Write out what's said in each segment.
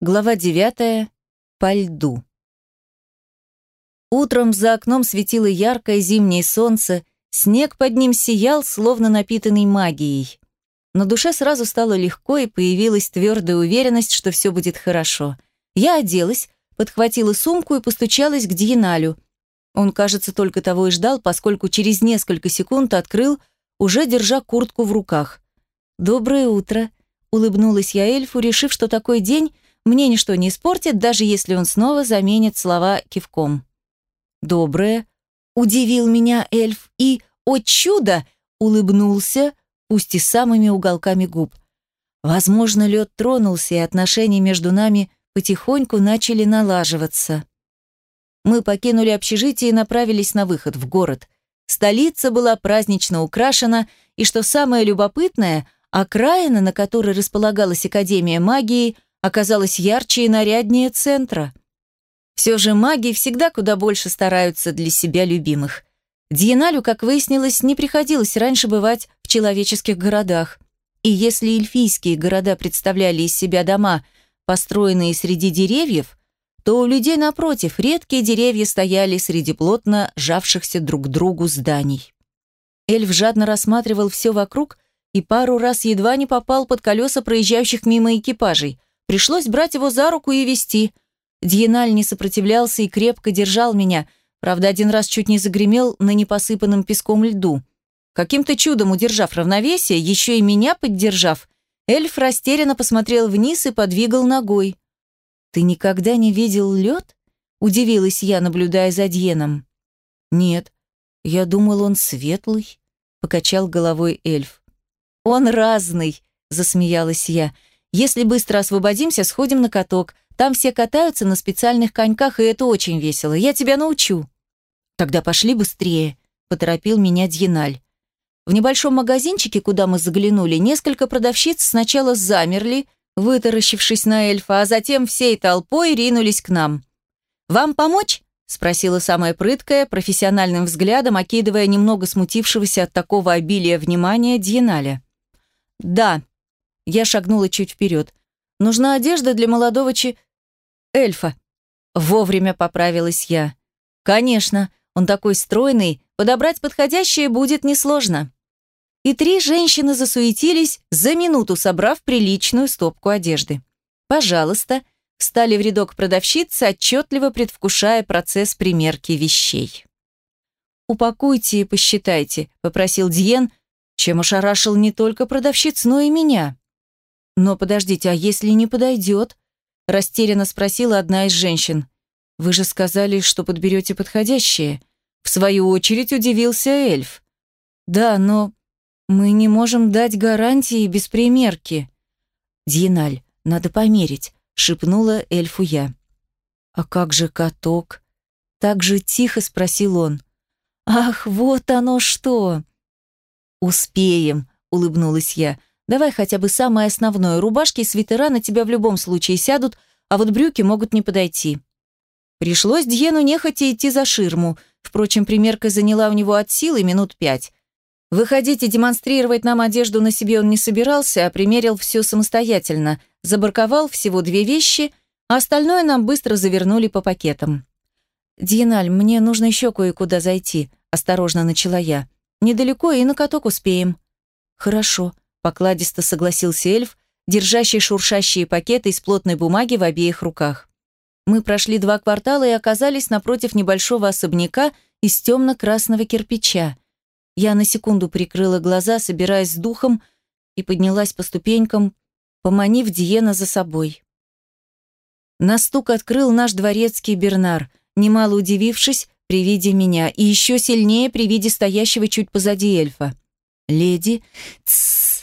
Глава 9. По льду. Утром за окном светило яркое зимнее солнце, снег под ним сиял, словно напитанный магией. На душе сразу стало легко и появилась твердая уверенность, что все будет хорошо. Я оделась, подхватила сумку и постучалась к Диеналю. Он, кажется, только того и ждал, поскольку через несколько секунд открыл, уже держа куртку в руках. «Доброе утро», — улыбнулась я эльфу, решив, что такой день мне ничто не испортит, даже если он снова заменит слова кивком. «Доброе», — удивил меня эльф и, о чудо, улыбнулся, пусть и самыми уголками губ. Возможно, лед тронулся, и отношения между нами потихоньку начали налаживаться. Мы покинули общежитие и направились на выход в город. Столица была празднично украшена, и, что самое любопытное, окраина, на которой располагалась Академия магии, оказалась ярче и наряднее центра. Все же маги всегда куда больше стараются для себя любимых. Дьеналю, как выяснилось, не приходилось раньше бывать в человеческих городах. И если эльфийские города представляли из себя дома, построенные среди деревьев, то у людей напротив редкие деревья стояли среди плотно жавшихся друг к другу зданий. Эльф жадно рассматривал все вокруг и пару раз едва не попал под колеса проезжающих мимо экипажей. Пришлось брать его за руку и вести. Дьеналь не сопротивлялся и крепко держал меня, правда, один раз чуть не загремел на непосыпанном песком льду. Каким-то чудом удержав равновесие, еще и меня поддержав, эльф растерянно посмотрел вниз и подвигал ногой. «Ты никогда не видел лед?» – удивилась я, наблюдая за Дьеном. «Нет, я думал, он светлый», – покачал головой эльф. «Он разный», – засмеялась я. Если быстро освободимся, сходим на каток. Там все катаются на специальных коньках, и это очень весело. Я тебя научу». «Тогда пошли быстрее», — поторопил меня Дьеналь. В небольшом магазинчике, куда мы заглянули, несколько продавщиц сначала замерли, вытаращившись на эльфа, а затем всей толпой ринулись к нам. «Вам помочь?» — спросила самая прыткая, профессиональным взглядом окидывая немного смутившегося от такого обилия внимания Дьеналя. «Да», я шагнула чуть вперед. «Нужна одежда для молодого чи... эльфа». Вовремя поправилась я. «Конечно, он такой стройный, подобрать подходящее будет несложно». И три женщины засуетились, за минуту собрав приличную стопку одежды. «Пожалуйста», встали в рядок продавщицы, отчетливо предвкушая процесс примерки вещей. «Упакуйте и посчитайте», — попросил Диен, чем ошарашил не только продавщиц, но и меня. «Но подождите, а если не подойдет?» Растерянно спросила одна из женщин. «Вы же сказали, что подберете подходящее». В свою очередь удивился эльф. «Да, но мы не можем дать гарантии без примерки». «Диеналь, надо померить», — шепнула эльфу я. «А как же каток?» Так же тихо спросил он. «Ах, вот оно что!» «Успеем», — улыбнулась я. Давай хотя бы самое основное. Рубашки и свитера на тебя в любом случае сядут, а вот брюки могут не подойти. Пришлось Дьену нехотя идти за ширму. Впрочем, примерка заняла у него от силы минут пять. Выходить и демонстрировать нам одежду на себе он не собирался, а примерил все самостоятельно, забарковал всего две вещи, а остальное нам быстро завернули по пакетам. «Диеналь, мне нужно еще кое-куда зайти», – осторожно начала я. «Недалеко и на каток успеем». «Хорошо», покладисто согласился эльф, держащий шуршащие пакеты из плотной бумаги в обеих руках. Мы прошли два квартала и оказались напротив небольшого особняка из темно-красного кирпича. Я на секунду прикрыла глаза, собираясь с духом, и поднялась по ступенькам, поманив Диена за собой. На стук открыл наш дворецкий Бернар, немало удивившись при виде меня и еще сильнее при виде стоящего чуть позади эльфа. «Леди, тссс!»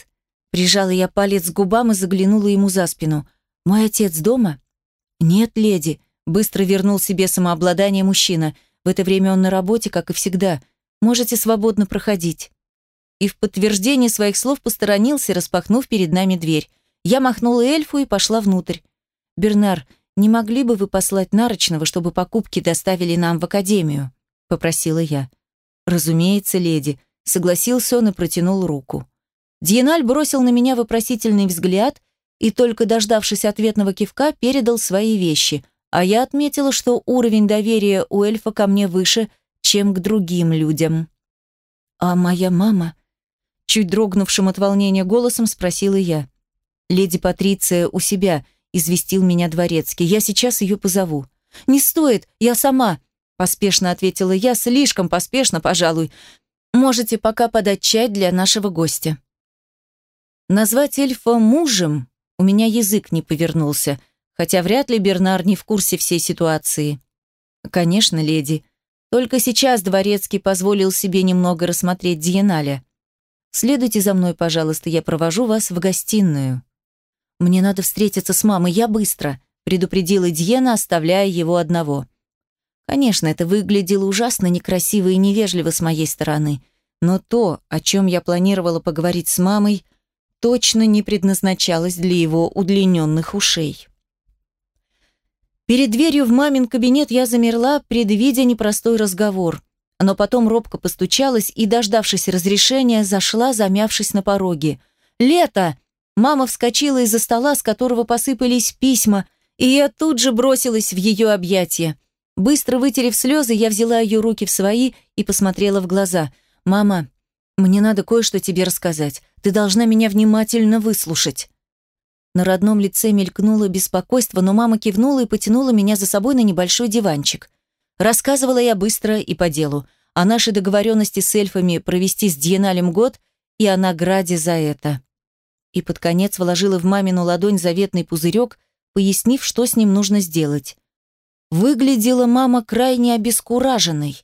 Прижала я палец к губам и заглянула ему за спину. «Мой отец дома?» «Нет, леди», — быстро вернул себе самообладание мужчина. «В это время он на работе, как и всегда. Можете свободно проходить». И в подтверждение своих слов посторонился, распахнув перед нами дверь. Я махнула эльфу и пошла внутрь. «Бернар, не могли бы вы послать Нарочного, чтобы покупки доставили нам в академию?» — попросила я. «Разумеется, леди», — согласился он и протянул руку. Дьеналь бросил на меня вопросительный взгляд и только дождавшись ответного кивка, передал свои вещи, а я отметила, что уровень доверия у эльфа ко мне выше, чем к другим людям. «А моя мама?» Чуть дрогнувшим от волнения голосом спросила я. «Леди Патриция у себя», — известил меня дворецкий. «Я сейчас ее позову». «Не стоит, я сама», — поспешно ответила я, слишком поспешно, пожалуй. «Можете пока подать чай для нашего гостя». Назвать эльфа мужем у меня язык не повернулся, хотя вряд ли Бернар не в курсе всей ситуации. «Конечно, леди», только сейчас Дворецкий позволил себе немного рассмотреть Диеналя. «Следуйте за мной, пожалуйста, я провожу вас в гостиную». «Мне надо встретиться с мамой, я быстро», предупредила Диена, оставляя его одного. Конечно, это выглядело ужасно некрасиво и невежливо с моей стороны, но то, о чем я планировала поговорить с мамой, точно не предназначалось для его удлиненных ушей. Перед дверью в мамин кабинет я замерла, предвидя непростой разговор. Но потом робко постучалась и, дождавшись разрешения, зашла, замявшись на пороге. «Лето!» Мама вскочила из-за стола, с которого посыпались письма, и я тут же бросилась в ее объятия. Быстро вытерев слезы, я взяла ее руки в свои и посмотрела в глаза. «Мама, мне надо кое-что тебе рассказать. Ты должна меня внимательно выслушать». На родном лице мелькнуло беспокойство, но мама кивнула и потянула меня за собой на небольшой диванчик. Рассказывала я быстро и по делу. О нашей договоренности с эльфами провести с Диеналем год и о награде за это. И под конец вложила в мамину ладонь заветный пузырек, пояснив, что с ним нужно сделать. Выглядела мама крайне обескураженной.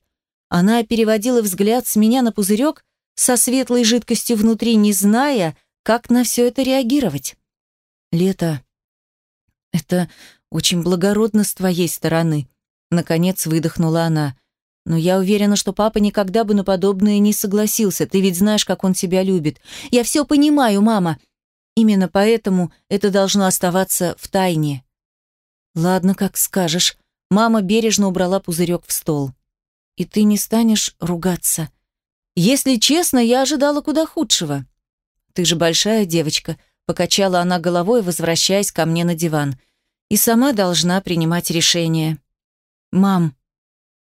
Она переводила взгляд с меня на пузырек со светлой жидкостью внутри, не зная, как на все это реагировать. Лето, это очень благородно с твоей стороны, наконец выдохнула она. Но я уверена, что папа никогда бы на подобное не согласился. Ты ведь знаешь, как он тебя любит. Я все понимаю, мама. Именно поэтому это должно оставаться в тайне. Ладно, как скажешь. Мама бережно убрала пузырек в стол. И ты не станешь ругаться. Если честно, я ожидала куда худшего. Ты же большая девочка, Покачала она головой, возвращаясь ко мне на диван. И сама должна принимать решение. «Мам,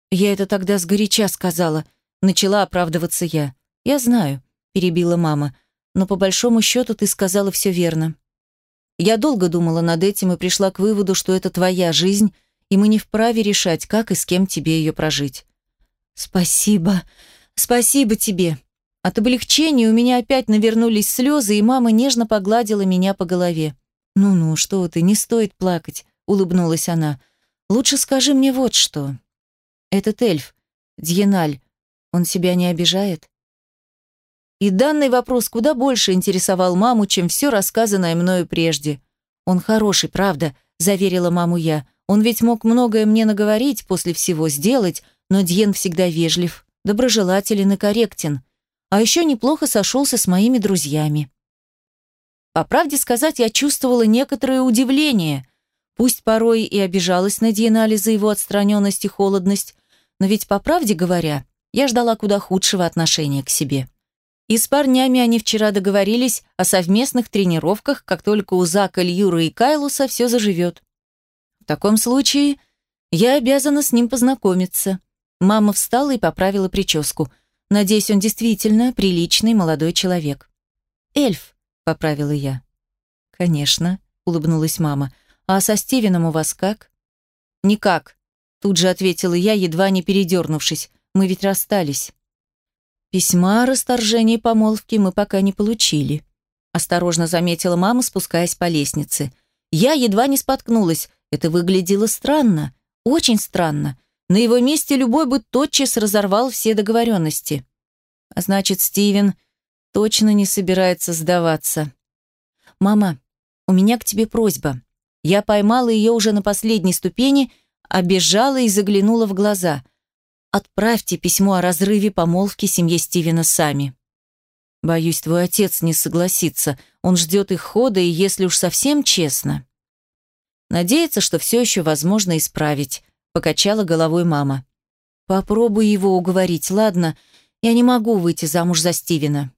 я это тогда сгоряча сказала», — начала оправдываться я. «Я знаю», — перебила мама, «но по большому счету ты сказала все верно. Я долго думала над этим и пришла к выводу, что это твоя жизнь, и мы не вправе решать, как и с кем тебе ее прожить». «Спасибо, спасибо тебе», от облегчения у меня опять навернулись слезы, и мама нежно погладила меня по голове. «Ну-ну, что ты, не стоит плакать», — улыбнулась она. «Лучше скажи мне вот что. Этот эльф, Дьеналь, он себя не обижает?» И данный вопрос куда больше интересовал маму, чем все рассказанное мною прежде. «Он хороший, правда», — заверила маму я. «Он ведь мог многое мне наговорить, после всего сделать, но Дьен всегда вежлив, доброжелателен и корректен а еще неплохо сошелся с моими друзьями. По правде сказать, я чувствовала некоторое удивление. Пусть порой и обижалась на Диенале за его отстраненность и холодность, но ведь, по правде говоря, я ждала куда худшего отношения к себе. И с парнями они вчера договорились о совместных тренировках, как только у Зака, Льюра и Кайлуса все заживет. В таком случае я обязана с ним познакомиться. Мама встала и поправила прическу – Надеюсь, он действительно приличный молодой человек. «Эльф», — поправила я. «Конечно», — улыбнулась мама. «А со Стивеном у вас как?» «Никак», — тут же ответила я, едва не передернувшись. «Мы ведь расстались». «Письма о расторжении помолвки мы пока не получили», — осторожно заметила мама, спускаясь по лестнице. Я едва не споткнулась. Это выглядело странно, очень странно. На его месте любой бы тотчас разорвал все договоренности. А значит, Стивен точно не собирается сдаваться. «Мама, у меня к тебе просьба». Я поймала ее уже на последней ступени, обежала и заглянула в глаза. «Отправьте письмо о разрыве помолвки семье Стивена сами». «Боюсь, твой отец не согласится. Он ждет их хода, и если уж совсем честно...» Надеется, что все еще возможно исправить покачала головой мама. Попробуй его уговорить, ладно? Я не могу выйти замуж за Стивена.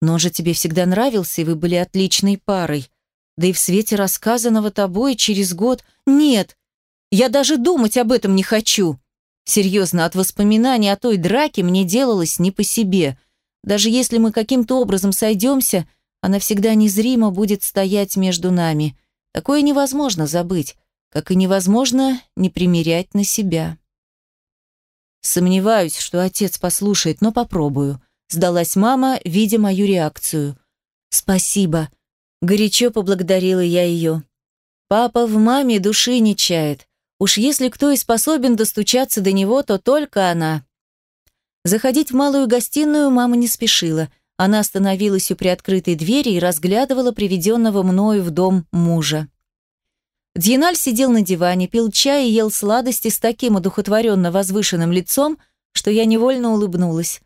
Но он же тебе всегда нравился, и вы были отличной парой. Да и в свете рассказанного тобой через год... Нет, я даже думать об этом не хочу. Серьезно, от воспоминаний о той драке мне делалось не по себе. Даже если мы каким-то образом сойдемся, она всегда незримо будет стоять между нами. Такое невозможно забыть, как и невозможно не примерять на себя. Сомневаюсь, что отец послушает, но попробую. Сдалась мама, видя мою реакцию. Спасибо. Горячо поблагодарила я ее. Папа в маме души не чает. Уж если кто и способен достучаться до него, то только она. Заходить в малую гостиную мама не спешила. Она остановилась у приоткрытой двери и разглядывала приведенного мною в дом мужа. Дьеналь сидел на диване, пил чай и ел сладости с таким одухотворенно возвышенным лицом, что я невольно улыбнулась.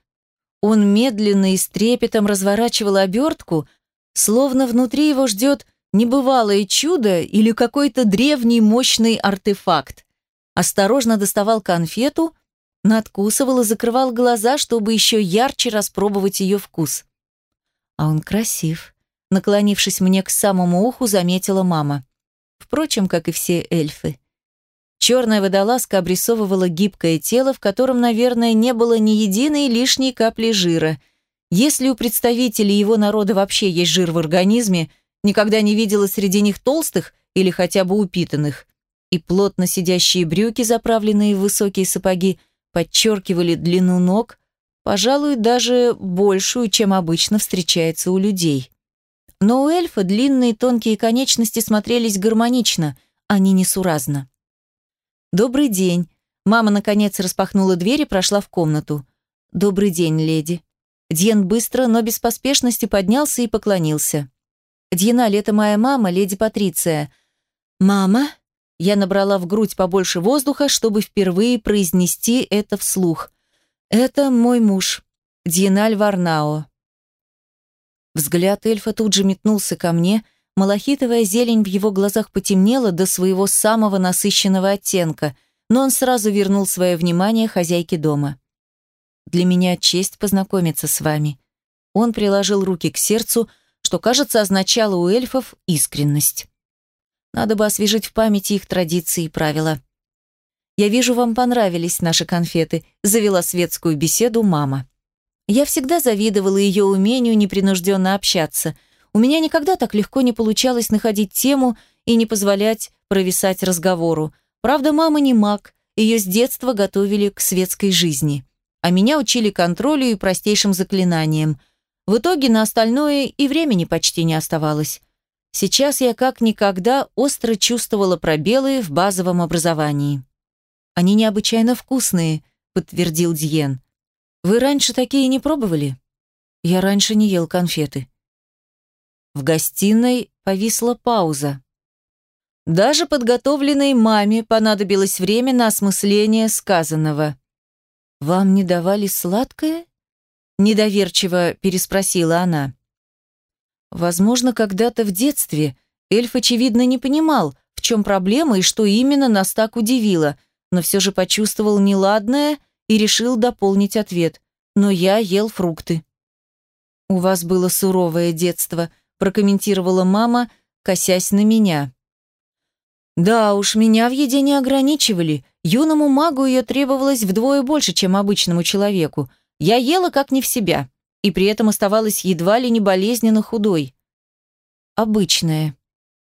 Он медленно и с трепетом разворачивал обертку, словно внутри его ждет небывалое чудо или какой-то древний мощный артефакт. Осторожно доставал конфету, надкусывал и закрывал глаза, чтобы еще ярче распробовать ее вкус. А он красив. Наклонившись мне к самому уху, заметила мама. Впрочем, как и все эльфы. Черная водолазка обрисовывала гибкое тело, в котором, наверное, не было ни единой лишней капли жира. Если у представителей его народа вообще есть жир в организме, никогда не видела среди них толстых или хотя бы упитанных. И плотно сидящие брюки, заправленные в высокие сапоги, подчеркивали длину ног, пожалуй, даже большую, чем обычно встречается у людей. Но у эльфа длинные тонкие конечности смотрелись гармонично, а не несуразно. «Добрый день». Мама, наконец, распахнула дверь и прошла в комнату. «Добрый день, леди». Дьен быстро, но без поспешности поднялся и поклонился. «Дьеналь, это моя мама, леди Патриция». «Мама?» Я набрала в грудь побольше воздуха, чтобы впервые произнести это вслух. «Это мой муж, Дьеналь Варнао». Взгляд эльфа тут же метнулся ко мне – Малахитовая зелень в его глазах потемнела до своего самого насыщенного оттенка, но он сразу вернул свое внимание хозяйке дома. «Для меня честь познакомиться с вами». Он приложил руки к сердцу, что, кажется, означало у эльфов искренность. Надо бы освежить в памяти их традиции и правила. «Я вижу, вам понравились наши конфеты», — завела светскую беседу мама. Я всегда завидовала ее умению непринужденно общаться — у меня никогда так легко не получалось находить тему и не позволять провисать разговору. Правда, мама не маг, ее с детства готовили к светской жизни. А меня учили контролю и простейшим заклинаниям. В итоге на остальное и времени почти не оставалось. Сейчас я как никогда остро чувствовала пробелы в базовом образовании. «Они необычайно вкусные», — подтвердил Дьен. «Вы раньше такие не пробовали?» «Я раньше не ел конфеты», в гостиной повисла пауза. Даже подготовленной маме понадобилось время на осмысление сказанного. «Вам не давали сладкое?» Недоверчиво переспросила она. Возможно, когда-то в детстве эльф, очевидно, не понимал, в чем проблема и что именно нас так удивило, но все же почувствовал неладное и решил дополнить ответ. «Но я ел фрукты». «У вас было суровое детство», прокомментировала мама, косясь на меня. Да уж, меня в еде не ограничивали. Юному магу ее требовалось вдвое больше, чем обычному человеку. Я ела как не в себя, и при этом оставалась едва ли не болезненно худой. Обычная,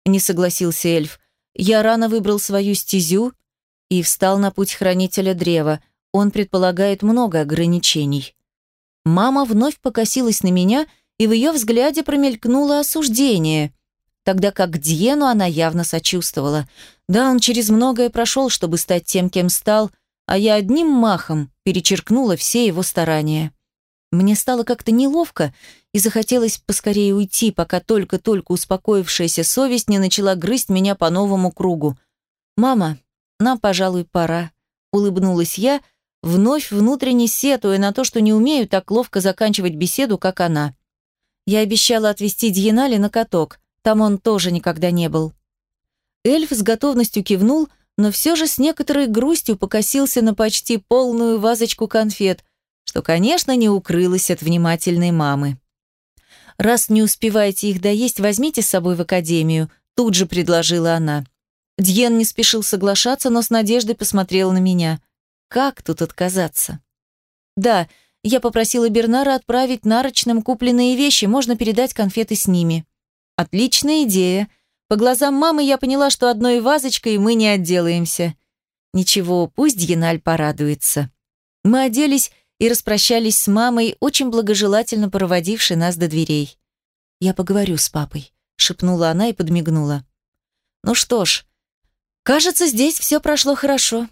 не согласился эльф. Я рано выбрал свою стезю и встал на путь хранителя древа. Он предполагает много ограничений. Мама вновь покосилась на меня и в ее взгляде промелькнуло осуждение, тогда как Диену она явно сочувствовала. Да, он через многое прошел, чтобы стать тем, кем стал, а я одним махом перечеркнула все его старания. Мне стало как-то неловко, и захотелось поскорее уйти, пока только-только успокоившаяся совесть не начала грызть меня по новому кругу. «Мама, нам, пожалуй, пора», — улыбнулась я, вновь внутренне сетуя на то, что не умею так ловко заканчивать беседу, как она. Я обещала отвезти Дьенали на каток, там он тоже никогда не был. Эльф с готовностью кивнул, но все же с некоторой грустью покосился на почти полную вазочку конфет, что, конечно, не укрылось от внимательной мамы. «Раз не успеваете их доесть, возьмите с собой в академию», тут же предложила она. Дьен не спешил соглашаться, но с надеждой посмотрел на меня. «Как тут отказаться?» «Да, я попросила Бернара отправить нарочным купленные вещи, можно передать конфеты с ними». «Отличная идея», по глазам мамы я поняла, что одной вазочкой мы не отделаемся. Ничего, пусть Дьеналь порадуется. Мы оделись и распрощались с мамой, очень благожелательно проводившей нас до дверей. «Я поговорю с папой», — шепнула она и подмигнула. «Ну что ж, кажется, здесь все прошло хорошо.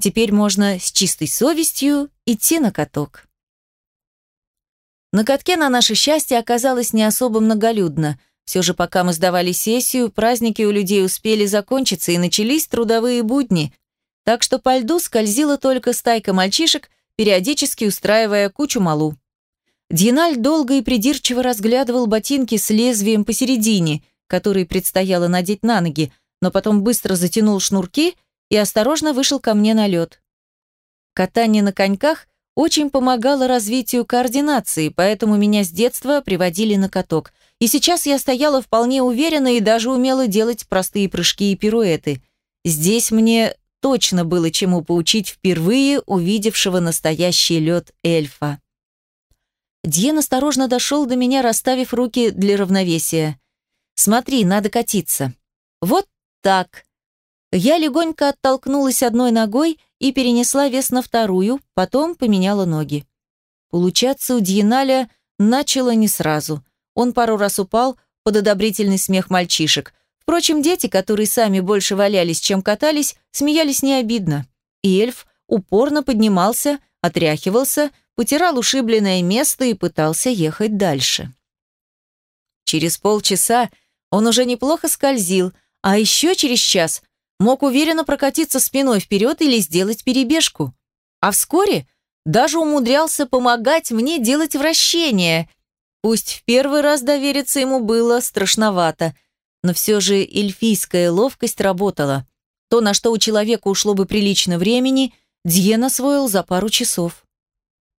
Теперь можно с чистой совестью идти на каток». На катке на наше счастье оказалось не особо многолюдно — все же пока мы сдавали сессию, праздники у людей успели закончиться и начались трудовые будни, так что по льду скользила только стайка мальчишек, периодически устраивая кучу малу. Дьеналь долго и придирчиво разглядывал ботинки с лезвием посередине, которые предстояло надеть на ноги, но потом быстро затянул шнурки и осторожно вышел ко мне на лед. Катание на коньках очень помогало развитию координации, поэтому меня с детства приводили на каток – и сейчас я стояла вполне уверенно и даже умела делать простые прыжки и пируэты. Здесь мне точно было чему поучить впервые увидевшего настоящий лед эльфа. Дьен осторожно дошел до меня, расставив руки для равновесия. «Смотри, надо катиться». «Вот так». Я легонько оттолкнулась одной ногой и перенесла вес на вторую, потом поменяла ноги. Получаться у Дьеналя начало не сразу. Он пару раз упал под одобрительный смех мальчишек. Впрочем, дети, которые сами больше валялись, чем катались, смеялись не обидно. И эльф упорно поднимался, отряхивался, потирал ушибленное место и пытался ехать дальше. Через полчаса он уже неплохо скользил, а еще через час мог уверенно прокатиться спиной вперед или сделать перебежку. А вскоре даже умудрялся помогать мне делать вращения, Пусть в первый раз довериться ему было страшновато, но все же эльфийская ловкость работала. То, на что у человека ушло бы прилично времени, Дьен освоил за пару часов.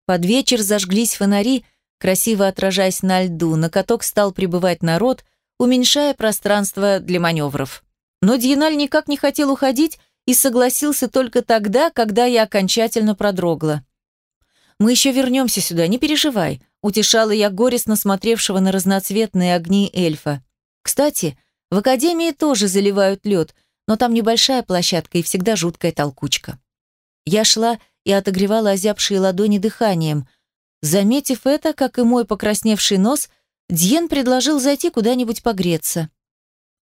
Под вечер зажглись фонари, красиво отражаясь на льду, на каток стал прибывать народ, уменьшая пространство для маневров. Но Дьеналь никак не хотел уходить и согласился только тогда, когда я окончательно продрогла. «Мы еще вернемся сюда, не переживай утешала я горестно смотревшего на разноцветные огни эльфа. Кстати, в академии тоже заливают лед, но там небольшая площадка и всегда жуткая толкучка. Я шла и отогревала озябшие ладони дыханием. Заметив это, как и мой покрасневший нос, Дьен предложил зайти куда-нибудь погреться.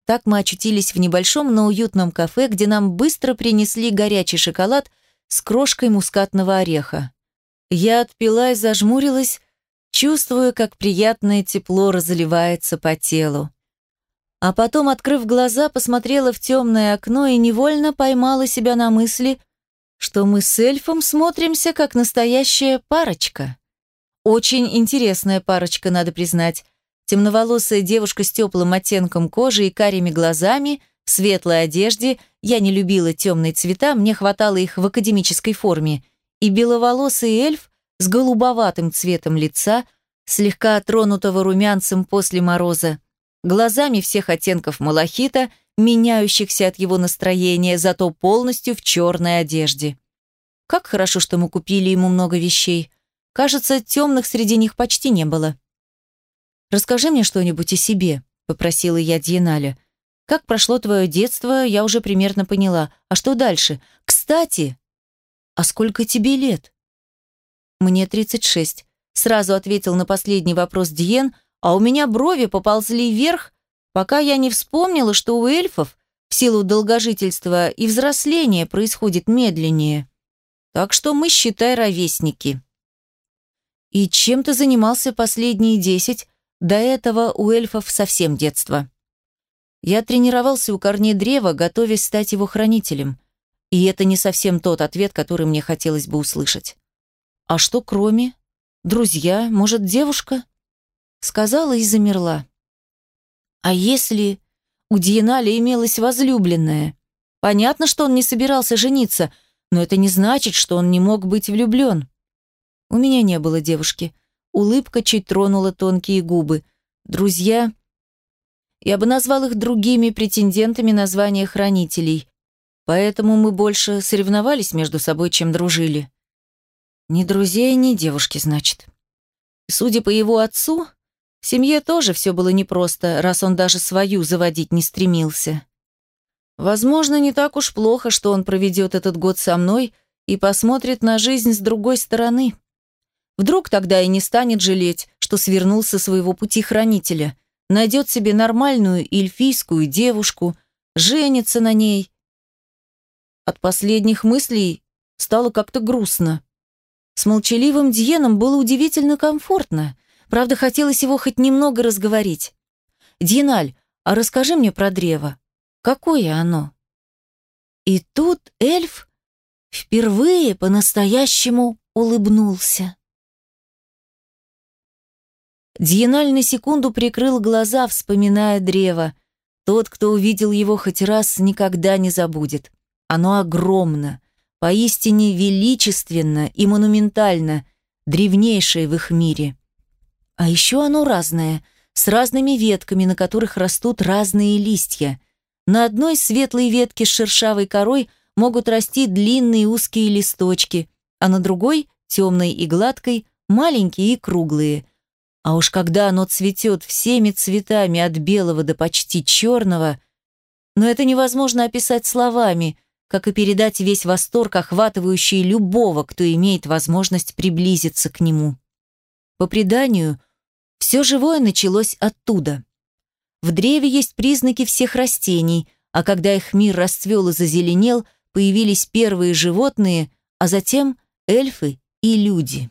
Так мы очутились в небольшом, но уютном кафе, где нам быстро принесли горячий шоколад с крошкой мускатного ореха. Я отпила и зажмурилась, чувствуя, как приятное тепло разливается по телу. А потом, открыв глаза, посмотрела в темное окно и невольно поймала себя на мысли, что мы с эльфом смотримся как настоящая парочка. Очень интересная парочка, надо признать. Темноволосая девушка с теплым оттенком кожи и карими глазами, в светлой одежде, я не любила темные цвета, мне хватало их в академической форме, и беловолосый эльф с голубоватым цветом лица, слегка тронутого румянцем после мороза, глазами всех оттенков малахита, меняющихся от его настроения, зато полностью в черной одежде. Как хорошо, что мы купили ему много вещей. Кажется, темных среди них почти не было. «Расскажи мне что-нибудь о себе», — попросила я Дьеналя. «Как прошло твое детство, я уже примерно поняла. А что дальше? Кстати, а сколько тебе лет?» «Мне 36», — сразу ответил на последний вопрос Диен, а у меня брови поползли вверх, пока я не вспомнила, что у эльфов в силу долгожительства и взросления происходит медленнее. Так что мы, считай, ровесники. И чем ты занимался последние десять? До этого у эльфов совсем детство. Я тренировался у корней древа, готовясь стать его хранителем. И это не совсем тот ответ, который мне хотелось бы услышать. «А что кроме? Друзья? Может, девушка?» Сказала и замерла. «А если...» У Диеналя имелась возлюбленная. Понятно, что он не собирался жениться, но это не значит, что он не мог быть влюблен. У меня не было девушки. Улыбка чуть тронула тонкие губы. друзья. Я бы назвал их другими претендентами на звание хранителей, поэтому мы больше соревновались между собой, чем дружили. Ни друзей, ни девушки, значит. Судя по его отцу, в семье тоже все было непросто, раз он даже свою заводить не стремился. Возможно, не так уж плохо, что он проведет этот год со мной и посмотрит на жизнь с другой стороны. Вдруг тогда и не станет жалеть, что свернул со своего пути хранителя, найдет себе нормальную эльфийскую девушку, женится на ней. От последних мыслей стало как-то грустно. С молчаливым Диеном было удивительно комфортно. Правда, хотелось его хоть немного разговорить. «Диналь, а расскажи мне про древо. Какое оно?» И тут эльф впервые по-настоящему улыбнулся. Диеналь на секунду прикрыл глаза, вспоминая древо. Тот, кто увидел его хоть раз, никогда не забудет. Оно огромно, поистине величественно и монументально, древнейшее в их мире. А еще оно разное, с разными ветками, на которых растут разные листья. На одной светлой ветке с шершавой корой могут расти длинные узкие листочки, а на другой, темной и гладкой, маленькие и круглые. А уж когда оно цветет всеми цветами от белого до почти черного, но это невозможно описать словами, как и передать весь восторг, охватывающий любого, кто имеет возможность приблизиться к нему. По преданию, все живое началось оттуда. В древе есть признаки всех растений, а когда их мир расцвел и зазеленел, появились первые животные, а затем эльфы и люди.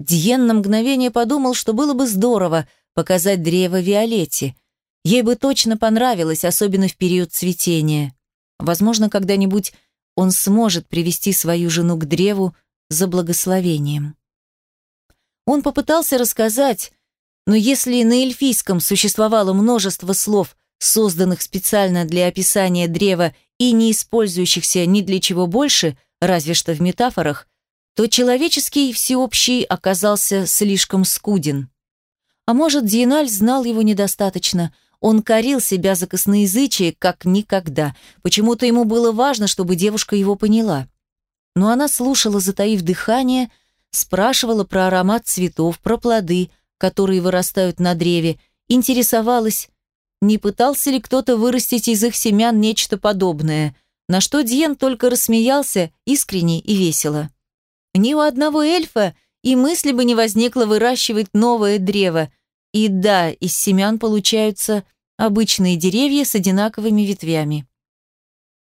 Диен на мгновение подумал, что было бы здорово показать древо Виолетте. Ей бы точно понравилось, особенно в период цветения. Возможно, когда-нибудь он сможет привести свою жену к древу за благословением. Он попытался рассказать, но если на эльфийском существовало множество слов, созданных специально для описания древа и не использующихся ни для чего больше, разве что в метафорах, то человеческий всеобщий оказался слишком скуден. А может, Диеналь знал его недостаточно. Он корил себя за косноязычие, как никогда. Почему-то ему было важно, чтобы девушка его поняла. Но она слушала, затаив дыхание, спрашивала про аромат цветов, про плоды, которые вырастают на древе, интересовалась, не пытался ли кто-то вырастить из их семян нечто подобное, на что Диен только рассмеялся искренне и весело. Ни у одного эльфа и мысли бы не возникло выращивать новое древо, и да, из семян получаются обычные деревья с одинаковыми ветвями.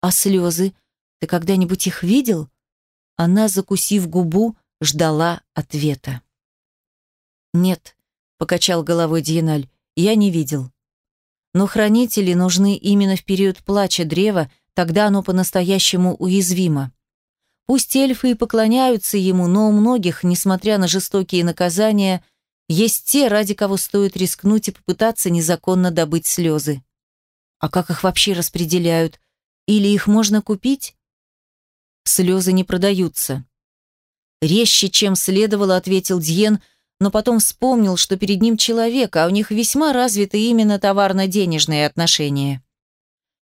А слезы? Ты когда-нибудь их видел? Она, закусив губу, ждала ответа. «Нет», — покачал головой Диеналь, — «я не видел». Но хранители нужны именно в период плача древа, тогда оно по-настоящему уязвимо. Пусть эльфы и поклоняются ему, но у многих, несмотря на жестокие наказания, есть те, ради кого стоит рискнуть и попытаться незаконно добыть слезы. А как их вообще распределяют? Или их можно купить? Слезы не продаются. Резче, чем следовало, ответил Дьен, но потом вспомнил, что перед ним человек, а у них весьма развиты именно товарно-денежные отношения.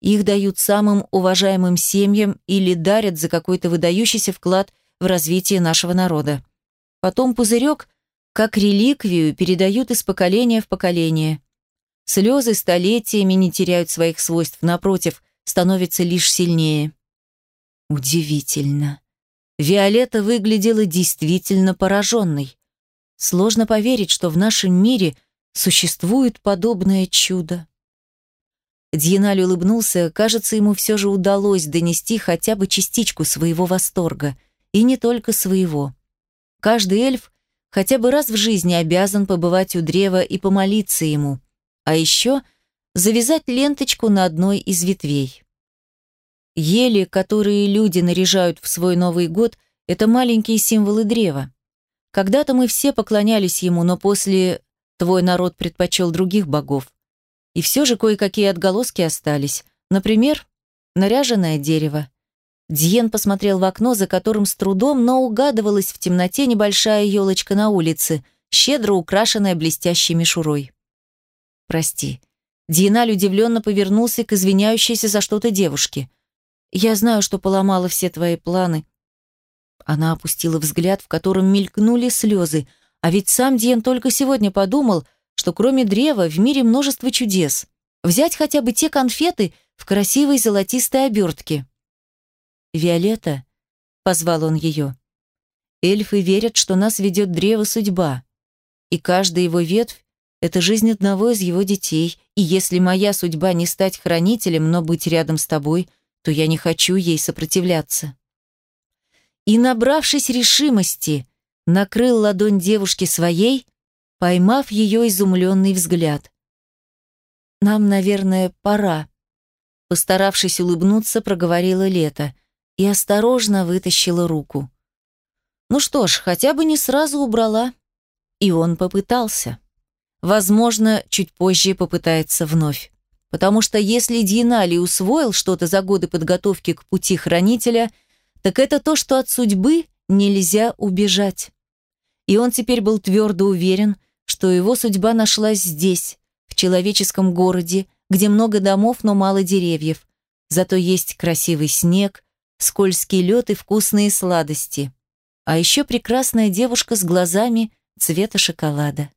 Их дают самым уважаемым семьям или дарят за какой-то выдающийся вклад в развитие нашего народа. Потом пузырек, как реликвию, передают из поколения в поколение. Слезы столетиями не теряют своих свойств, напротив, становятся лишь сильнее. Удивительно. Виолетта выглядела действительно пораженной. Сложно поверить, что в нашем мире существует подобное чудо. Дьеналь улыбнулся, кажется, ему все же удалось донести хотя бы частичку своего восторга. И не только своего. Каждый эльф хотя бы раз в жизни обязан побывать у древа и помолиться ему. А еще завязать ленточку на одной из ветвей. Ели, которые люди наряжают в свой Новый год, это маленькие символы древа. Когда-то мы все поклонялись ему, но после твой народ предпочел других богов. И все же кое-какие отголоски остались. Например, наряженное дерево. Диен посмотрел в окно, за которым с трудом, но угадывалась в темноте небольшая елочка на улице. щедро украшенная блестящей мишурой. «Прости». Диеналь удивленно повернулся к извиняющейся за что-то девушке. «Я знаю, что поломала все твои планы». Она опустила взгляд, в котором мелькнули слезы, а ведь сам Диен только сегодня подумал, что кроме древа в мире множество чудес. Взять хотя бы те конфеты в красивой золотистой обертке. «Виолетта», — позвал он ее, — «эльфы верят, что нас ведет древо судьба, и каждая его ветвь — это жизнь одного из его детей, и если моя судьба не стать хранителем, но быть рядом с тобой, то я не хочу ей сопротивляться». И, набравшись решимости, накрыл ладонь девушки своей, поймав ее изумленный взгляд. «Нам, наверное, пора», — постаравшись улыбнуться, проговорила Лето и осторожно вытащила руку. Ну что ж, хотя бы не сразу убрала. И он попытался. Возможно, чуть позже попытается вновь. Потому что если Диенали усвоил что-то за годы подготовки к пути хранителя, так это то, что от судьбы нельзя убежать. И он теперь был твердо уверен, что его судьба нашлась здесь, в человеческом городе, где много домов, но мало деревьев. Зато есть красивый снег, скользкий лед и вкусные сладости. А еще прекрасная девушка с глазами цвета шоколада.